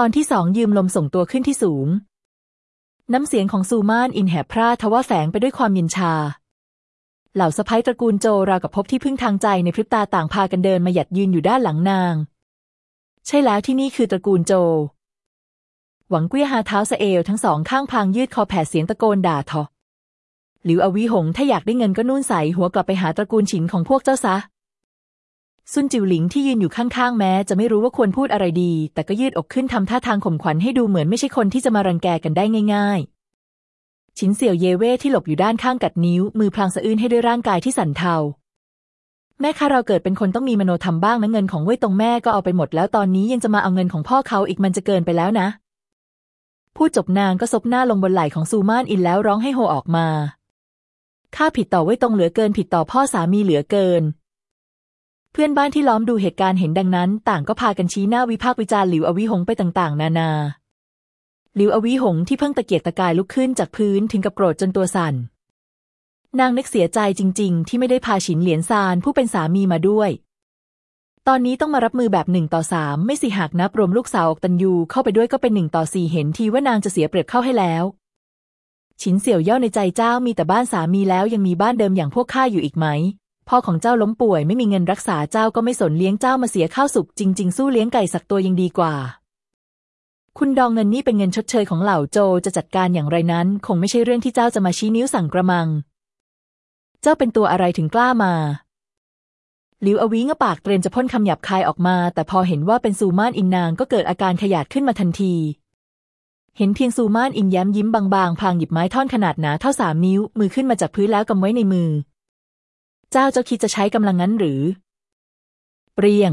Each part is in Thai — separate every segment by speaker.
Speaker 1: ตอนที่สองยืมลมส่งตัวขึ้นที่สูง น้ำเสียงของซูมานอินแหบพร่าทว่าแฝงไปด้วยความเย็นชา เหล่าสะพ้ยตระกูลโจราวกับพบที่พึ่งทางใจในพริบตาต่างพากันเดินมาหยัดยืนอยู่ด้านหลังนาง ใช่แล้วที่นี่คือตระกูลโจ หวังเกี้ยหาเท้าสะเอวทั้งสองข้างพลางยืดคอแผ่เสียงตะโกนด่าทอหลิวอวิหงถ้าอยากได้เงินก็นุ่นใสหัวกลับไปหาตระกูลฉินของพวกเจ้าซะ ซุนจิวหลิงที่ยืนอยู่ข้างๆ แม้ จะไม่รู้ว่าควรพูดอะไรดี แต่ก็ยืดอกขึ้นทำท่าทางข่มขวัญให้ดูเหมือนไม่ใช่คนที่จะมารังแกกันได้ง่ายๆฉินเสี่ยวเยเว่ที่หลบอยู่ด้านข้างกัดนิ้ว มือพลางสะอื้นให้ด้วยร่างกายที่สั่นเทา แม่คะเราเกิดเป็นคนต้องมีมโนธรรมบ้างนะเงินของเว่ยตรงแม่ก็เอาไปหมดแล้วตอนนี้ยังจะมาเอาเงินของพ่อเขาอีกมันจะเกินไปแล้วนะพูดจบนางก็ซบหน้าลงบนไหล่ของซูมานอินแล้วร้องให้โฮออกมาข้าผิดต่อไว้ตรงเหลือเกินผิดต่อพ่อสามีเหลือเกิน เพื่อนบ้านที่ล้อมดูเหตุการณ์เห็นดังนั้น ต่างก็พากันชี้หน้าวิพากษ์วิจารณ์หลิวอวิหงไปต่างๆ นานา หลิวอวิหงที่เพิ่งตะเกียกตะกายลุกขึ้นจากพื้นถึงกับโกรธจนตัวสั่น นางนึกเสียใจจริง ๆ ที่ไม่ได้พาฉินเหลียนซานผู้เป็นสามีมาด้วย ตอนนี้ต้องมารับมือแบบหนึ่งต่อสามไม่สิหากนับรวมลูกสาวอกตันยูเข้าไปด้วยก็เป็นหนึ่งต่อสี่เห็นทีว่านางจะเสียเปรียบเข้าให้แล้วฉินเสี่ยวเย่าในใจเจ้ามีแต่บ้านสามีแล้วยังมีบ้านเดิมอย่างพวกข้าอยู่อีกไหม พ่อของเจ้าล้มป่วยไม่มีเงินรักษาเจ้าก็ไม่สนเลี้ยงเจ้ามาเสียข้าวสุกจริง ๆ สู้เลี้ยงไก่สักตัวยังดีกว่า คุณดองเงินนี่เป็นเงินชดเชยของเหล่าโจจะจัดการอย่างไรนั้น คงไม่ใช่เรื่องที่เจ้าจะมาชี้นิ้วสั่งกระมัง เจ้าเป็นตัวอะไรถึงกล้ามาหลิวอวีงปากเตรียมจะพ่นคำหยาบคายออกมา แต่พอเห็นว่าเป็นซูมานอินนางก็เกิดอาการขยาดขึ้นมาทันที เห็นเพียงซูมานอินย้มยิ้มบางๆพลางหยิบไม้ท่อนขนาดหนาเท่าสามนิ้ว มือขึ้นมาจากพื้นแล้วกำไว้ในมือ เจ้าเจ้าคิดจะใช้กำลังงั้นหรือ เปรียง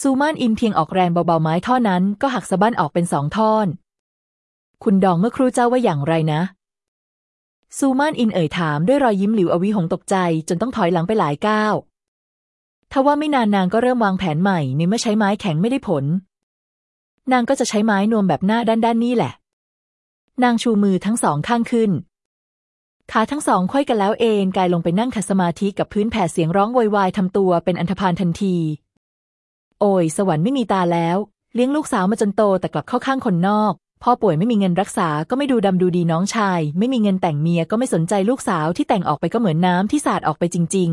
Speaker 1: ซูมานอินเพียงออกแรงเบาๆไม้ท่อนั้นก็หักสะบั้นออกเป็นสองท่อน คุณดองเมื่อครู่เจ้าว่าอย่างไรนะ ซูมานอินเอ่ยถามด้วยรอยยิ้มหลิวอวิหงตกใจจนต้องถอยหลังไปหลายก้าวทว่าไม่นานนางก็เริ่มวางแผนใหม่ในเมื่อใช้ไม้แข็งไม่ได้ผล นางก็จะใช้ไม้นวมแบบหน้าด้านด้านนี่แหละ นางชูมือทั้งสองข้างขึ้น ขาทั้งสองค่อยกันแล้วเอนกายลงไปนั่งขัดสมาธิกับพื้นแผ่เสียงร้องโวยวายทำตัวเป็นอันธพาลทันที โอ้ยสวรรค์ไม่มีตาแล้ว เลี้ยงลูกสาวมาจนโตแต่กลับเข้าข้างคนนอก พ่อป่วยไม่มีเงินรักษาก็ไม่ดูดำดูดีน้องชาย ไม่มีเงินแต่งเมียก็ไม่สนใจลูกสาวที่แต่งออกไปก็เหมือนน้ำที่สาดออกไปจริง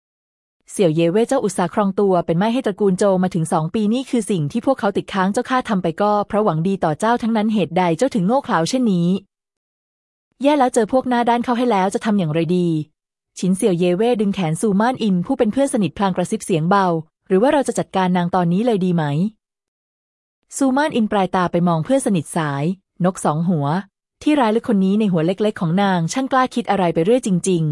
Speaker 1: ๆ เสี่ยวเย่เว่เจ้าอุตสาครองตัวเป็นไม่ให้ตระกูลโจมาถึงสองปีนี่คือสิ่งที่พวกเขาติดค้างเจ้าข้าทำไปก็เพราะหวังดีต่อเจ้าทั้งนั้นเหตุใดเจ้าถึงโง่เขลาเช่นนี้ แย่แล้วเจอพวกหน้าด้านเข้าให้แล้วจะทำอย่างไรดีฉินเสี่ยวเย่เว่ดึงแขนซูม่านอินผู้เป็นเพื่อนสนิทพลางกระซิบเสียงเบา หรือว่าเราจะจัดการนางตอนนี้เลยดีไหม ซูม่านอินปลายตาไปมองเพื่อนสนิทสาย นกสองหัว ที่ร้ายลึกคนนี้ในหัวเล็กๆ ของนางช่างกล้าคิดอะไรไปเรื่อยจริง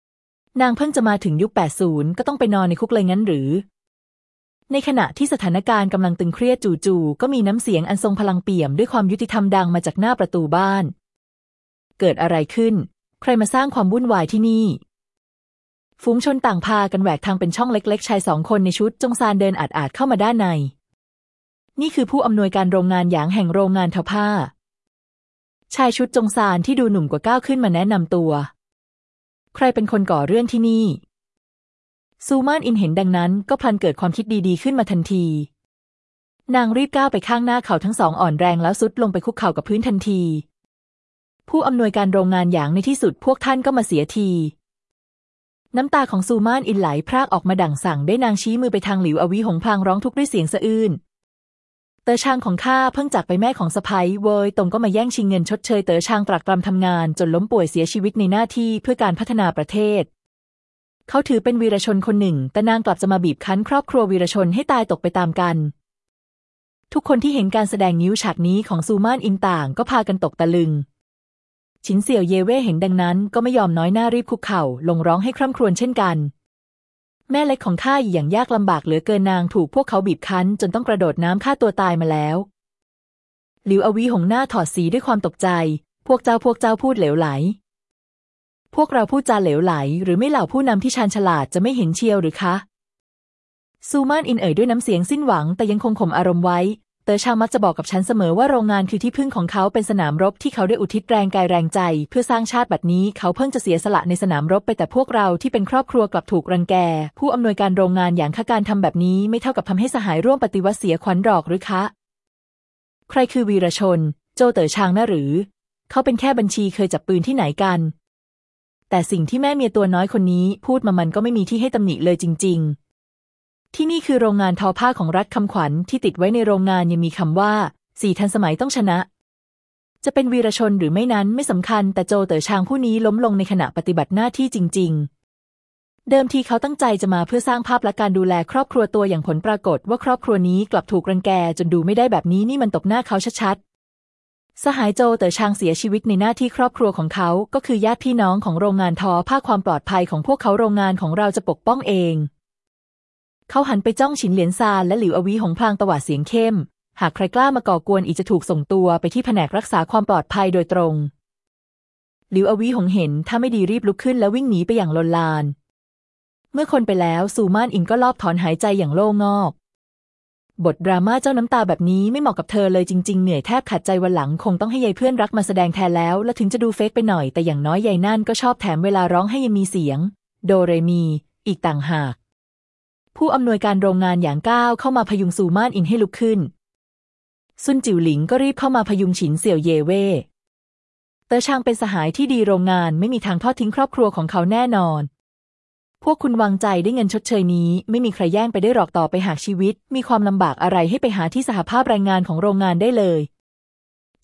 Speaker 1: ๆ นางเพิ่งจะมาถึงยุค 80 ก็ต้องไปนอนในคุกเลยงั้นหรือ ในขณะที่สถานการณ์กำลังตึงเครียดจู่ๆก็มีน้ำเสียงอันทรงพลังเปี่ยมด้วยความยุติธรรมดังมาจากหน้าประตูบ้าน เกิดอะไรขึ้น ใครมาสร้างความวุ่นวายที่นี่ ฝูงชนต่างพากันแหวกทางเป็นช่องเล็ก ๆ ชายสองคนในชุดจงซานเดินอาดๆเข้ามาด้านใน นี่คือผู้อำนวยการโรงงานหยางแห่งโรงงานทอผ้า ชายชุดจงซานที่ดูหนุ่มกว่าก้าวขึ้นมาแนะนำตัว ใครเป็นคนก่อเรื่องที่นี่ ซูมานอินเห็นดังนั้นก็พลันเกิดความคิดดีๆขึ้นมาทันทีนางรีบก้าวไปข้างหน้าเขาทั้งสองอ่อนแรงแล้วซุดลงไปคุกเข่ากับพื้นทันที ผู้อำนวยการโรงงานอย่างในที่สุดพวกท่านก็มาเสียที น้ำตาของซูมานอินไหลพรากออกมาดั่งสั่งได้นางชี้มือไปทางหลิวอวีหงพลางร้องทุกข์ด้วยเสียงสะอื้นเตอชางของข้าเพิ่งจากไปแม่ของสะพ้ยเวยตรงก็มาแย่งชิงเงินชดเชยเตอชางตรากตรำทำงานจนล้มป่วยเสียชีวิตในหน้าที่เพื่อการพัฒนาประเทศ เขาถือเป็นวีรชนคนหนึ่ง แต่นางกลับจะมาบีบคั้นครอบครัววีรชนให้ตายตกไปตามกัน ทุกคนที่เห็นการแสดงนิ้วฉากนี้ของซูมานอินต่างก็พากันตกตะลึง ชินเสี่ยวเยเว่เห็นดังนั้นก็ไม่ยอมน้อยหน้ารีบคุกเข่าลงร้องให้คร่ำครวญเช่นกัน แม่เล็กของข้าอย่างยากลำบากเหลือเกินนางถูกพวกเขาบีบคั้น จนต้องกระโดดน้ำฆ่าตัวตายมาแล้วหลิวอวีหงหน้าถอดสีด้วยความตกใจ พวกเจ้าพวกเจ้าพูดเหลวไหล พวกเราพูดจาเหลวไหล หรือไม่เหล่าผู้นำที่ชาญฉลาดจะไม่เห็นเชียวหรือคะซูมานอินเอ่ยด้วยน้ำเสียงสิ้นหวังแต่ยังคงข่มอารมณ์ไว้ เตอชามักจะบอกกับฉันเสมอว่าโรงงานคือที่พึ่งของเขาเป็นสนามรบที่เขาได้อุทิศแรงกายแรงใจ เพื่อสร้างชาติบัดนี้เขาเพิ่งจะเสียสละในสนามรบไปแต่พวกเราที่เป็นครอบครัวกลับถูกรังแก ผู้อำนวยการโรงงานอย่างข้าการทำแบบนี้ไม่เท่ากับทำให้สหายร่วมปฏิวัติเสียขวัญหรอกหรือคะ ใครคือวีรชน โจเต๋อชางนะหรือ เขาเป็นแค่บัญชีเคยจับปืนที่ไหนกัน แต่สิ่งที่แม่เมียตัวน้อยคนนี้พูดมามันก็ไม่มีที่ให้ตำหนิเลยจริง ๆ ที่นี่คือโรงงานทอผ้าของรัฐคำขวัญที่ติดไว้ในโรงงานยังมีคำว่าสี่ทันสมัยต้องชนะ จะเป็นวีรชนหรือไม่นั้นไม่สำคัญ แต่โจเต๋อชางผู้นี้ล้มลงในขณะปฏิบัติหน้าที่จริง ๆ เดิมทีเขาตั้งใจจะมาเพื่อสร้างภาพและการดูแลครอบครัวตัวอย่างผลปรากฏว่าครอบครัวนี้กลับถูกรังแกจนดูไม่ได้แบบนี้นี่มันตบหน้าเขาชัดๆ สหายโจเต๋อชางเสียชีวิตในหน้าที่ครอบครัวของเขา ก็คือญาติพี่น้องของโรงงานทอผ้าความปลอดภัยของพวกเขาโรงงานของเราจะปกป้องเอง เขาหันไปจ้องฉินเหลียนซานและหลิวอวีหงพลางตวาดเสียงเข้ม หากใครกล้ามาก่อกวนอีกจะถูกส่งตัวไปที่แผนกรักษาความปลอดภัยโดยตรง หลิวอวีหงเห็นถ้าไม่ดีรีบลุกขึ้นและวิ่งหนีไปอย่างลนลาน เมื่อคนไปแล้วซูมานอินก็ลอบถอนหายใจอย่างโล่งอก บทดราม่าเจ้าน้ำตาแบบนี้ไม่เหมาะกับเธอเลยจริง ๆ เหนื่อยแทบขาดใจวันหลังคงต้องให้ยายเพื่อนรักมาแสดงแทนแล้ว และถึงจะดู fake ไปหน่อยแต่อย่างน้อยยายนั่นก็ชอบแถมเวลาร้องไห้ยังมีเสียง โดเรมี อีกต่างหาก ผู้อำนวยการโรงงานย่างก้าวเข้ามาพยุงซูมานอินให้ลุกขึ้น ซุนจิ๋วหลิงก็รีบเข้ามาพยุงฉินเสี่ยวเยเว่เตอชางเป็นสหายที่ดีโรงงานไม่มีทางทอดทิ้งครอบครัวของเขาแน่นอน พวกคุณวางใจได้เงินชดเชยนี้ ไม่มีใครแย่งไปได้หรอกต่อไปหากชีวิต มีความลำบากอะไรให้ไปหาที่สหภาพแรงงานของโรงงานได้เลย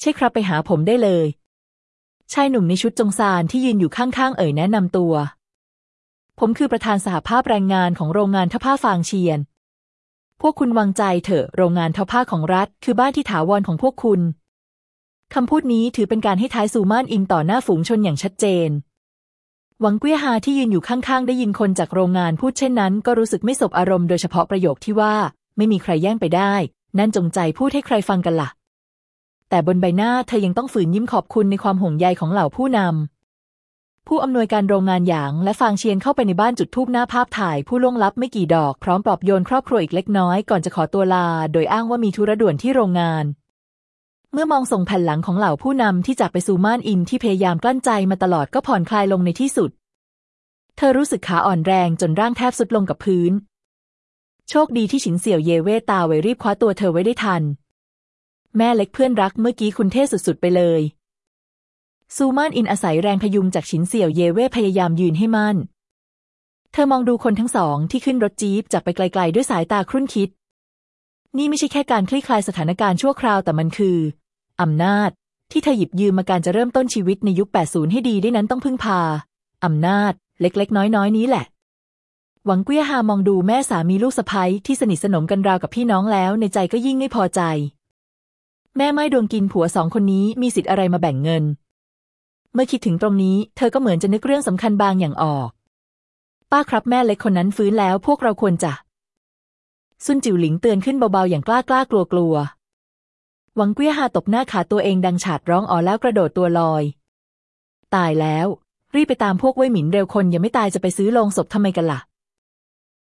Speaker 1: ใช่ครับไปหาผมได้เลย ชายหนุ่มในชุดจงซานที่ยืนอยู่ข้างๆ เอ่ยแนะนำตัว ผมคือประธานสหภาพแรงงานของโรงงานท่าผ้าฟางเชียน พวกคุณวางใจเถอะ โรงงานท่าผ้าของรัฐ คือบ้านที่ถาวรของพวกคุณ คำพูดนี้ถือเป็นการให้ท้ายซูมานอินต่อหน้าฝูงชนอย่างชัดเจน หวังเกี้ยฮาที่ยืนอยู่ข้างๆ ได้ยินคนจากโรงงานพูดเช่นนั้น ก็รู้สึกไม่สบอารมณ์โดยเฉพาะประโยคที่ว่า ไม่มีใครแย่งไปได้ นั่นจงใจพูดให้ใครฟังกันละ่ะ แต่บนใบหน้าเธอยังต้องฝืนยิ้มขอบคุณในความห่วงใยของเหล่าผู้นำ ผู้อำนวยการโรงงานหยางและฟางเชียนเข้าไปในบ้านจุดทูบหน้าภาพถ่าย ผู้ล่วงลับไม่กี่ดอก พร้อมปลอบโยนครอบครัวอีกเล็กน้อยก่อนจะขอตัวลา โดยอ้างว่ามีธุระด่วนที่โรงงาน เมื่อมองส่งแผ่นหลังของเหล่าผู้นำที่จากไปสู่ม่านอินที่พยายามกลั้นใจมาตลอดก็ผ่อนคลายลงในที่สุด เธอรู้สึกขาอ่อนแรงจนร่างแทบสุดลงกับพื้น โชคดีที่ฉินเสี่ยวเยเว่ตาไวรีบคว้าตัวเธอไว้ได้ทัน แม่เล็กเพื่อนรักเมื่อกี้คุณเท่สุดๆไปเลย ซูมานอินอาศัยแรงพยุงจากฉินเสี่ยวเยเว่พยายามยืนให้มั่น เธอมองดูคนทั้งสองที่ขึ้นรถจี๊ปจากไปไกล ๆ ด้วยสายตาครุ่นคิด นี่ไม่ใช่แค่การคลี่คลายสถานการณ์ชั่วคราวแต่มันคือ อำนาจ ที่เธอหยิบยืมมาการจะเริ่มต้นชีวิตในยุค 80 ให้ดีได้นั้นต้องพึ่งพา อำนาจ เล็ก ๆ น้อยๆ นี้แหละ หวังเกี้ยฮามองดูแม่สามีลูกสะใภ้ที่สนิทสนมกันราวกับพี่น้องแล้วในใจก็ยิ่งไม่พอใจ แม่ไม่ดวงกินผัวสองคนนี้มีสิทธิ์อะไรมาแบ่งเงิน เมื่อคิดถึงตรงนี้ เธอก็เหมือนจะนึกเรื่องสำคัญบางอย่างออก ป้าครับแม่เล็กคนนั้นฟื้นแล้วพวกเราควรจะ ซุนจิ๋วหลิงเตือนขึ้นเบาๆอย่างกล้ากล้ากลัวกลัวหวังเกี้ยฮาตบหน้าขาตัวเองดังฉาดร้องอ๋อแล้วกระโดดตัวลอย ตายแล้ว รีบไปตามพวกเว่ยหมินเร็วคนยังไม่ตายจะไปซื้อโลงศพทำไมกันละ่ะ